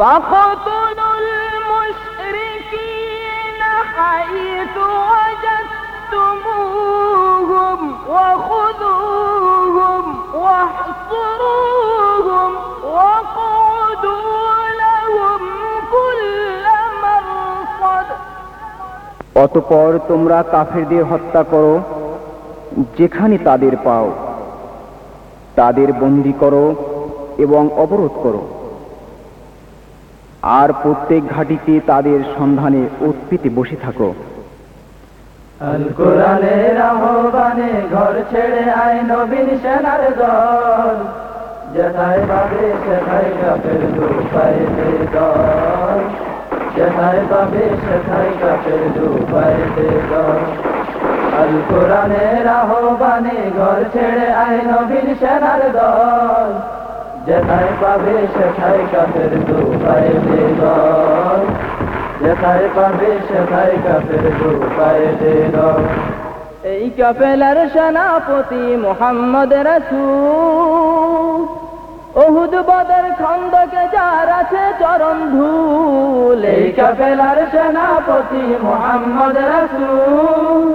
فاقتلوا المشركين حيث وجدتموهم وخذوهم واحصروهم وقعدوا لهم كل مرصد অতপর তোমরা কাফেরদের হত্যা করো যেখানে তাদের পাও তাদের বন্দি করো এবং অবরোধ করো আর প্রত্যেক ঘাটিতে তাদের সন্ধানে উৎপিতে বসে থাকো। ঘর ছেড়ে আয় নবীন সেনার দল। আল ঘর ছেড়ে আয় নবীন সেনার দল। যেথায় পাবে সেথায় কাপের দুপায়ে দল যেথায় পাবে সেথায় কাপের দুপায়ে দল এই কাপেলার সেনাপতি মোহাম্মদ রাসূল ওহুদ খন্দকে যার আছে চরণ ধুল। এই কাপেলার সেনাপতি মোহাম্মদ রাসূল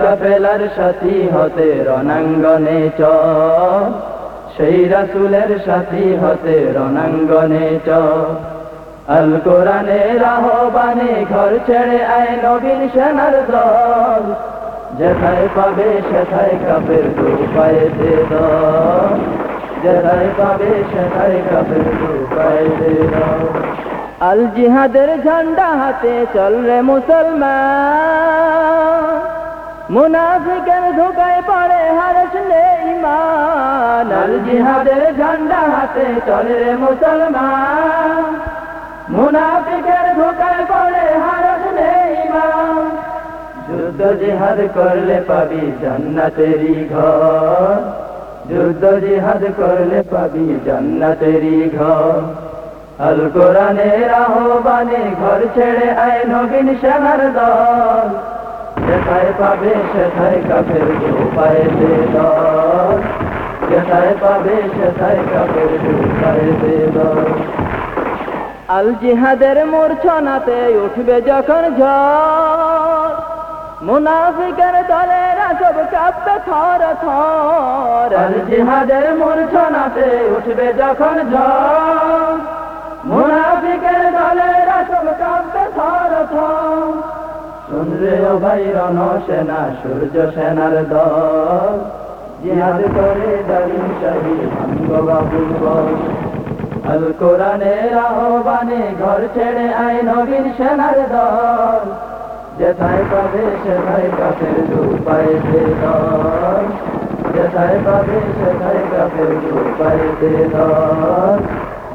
কাফেলার সাথী হতে রণাঙ্গনে চ। সেই রাসুলের সাথী হতে রণাঙ্গনে চ। আল কোরআনের আহ্বানে ঘর ছেড়ে আয় নবীন সেনার দল। যেথায় পাবে সেথায় কাপের দুপায়ে দে যেথায় পাবে সেথায় কাপের দুপায়ে দে আল জিহাদের ঝান্ডা হাতে চল রে মুসলমান। মুনাফিকের ধোকায় পড়ে হারস ইমান আল জিহাদের ঝান্ডা হাতে চলে রে মুসলমান। মুনাফিকের ধোকায় পড়ে হারস ইমান যুদ্ধ জিহাদ করলে পাবি জান্নাতেরই ঘর। যুদ্ধ জিহাদ করলে পাবি জান্নাতেরই ঘর। আল কোরআনের আহ্বানে ঘর ছেড়ে আয় নবীন সেনার দল। যেথায় পাবে সেথায় কাপের উপায় দে যেথায় পাবে সেথায় কাপের উপায় দে আল জিহাদের মূর্ছনাতে উঠবে যখন ঝড়, মুনাফিকের দলেরা সব কাঁপবে থর থর। আল জিহাদের মূর্ছনাতে উঠবে যখন ঝড়, মুনাফিকের দলেরা সব কাঁপবে থর থর। শুনরে ও ভাই রণ সেনা সূর্য সেনার দল। জিহাদ করে দালিম শাহী ভাঙ্গ বাবুল বল। আল কোরআনের আহ্বানে ঘর ছেড়ে আয় নবীন সেনার দল। যেথায় পাবে সেথায় কাপের দুপায়ে দে দল। যেথায় পাবে সেথায় কাপের দুপায়ে দে দল।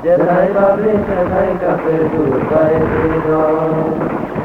যেথায় পাবে সেথায় কাপের দুপায়ে দে দল।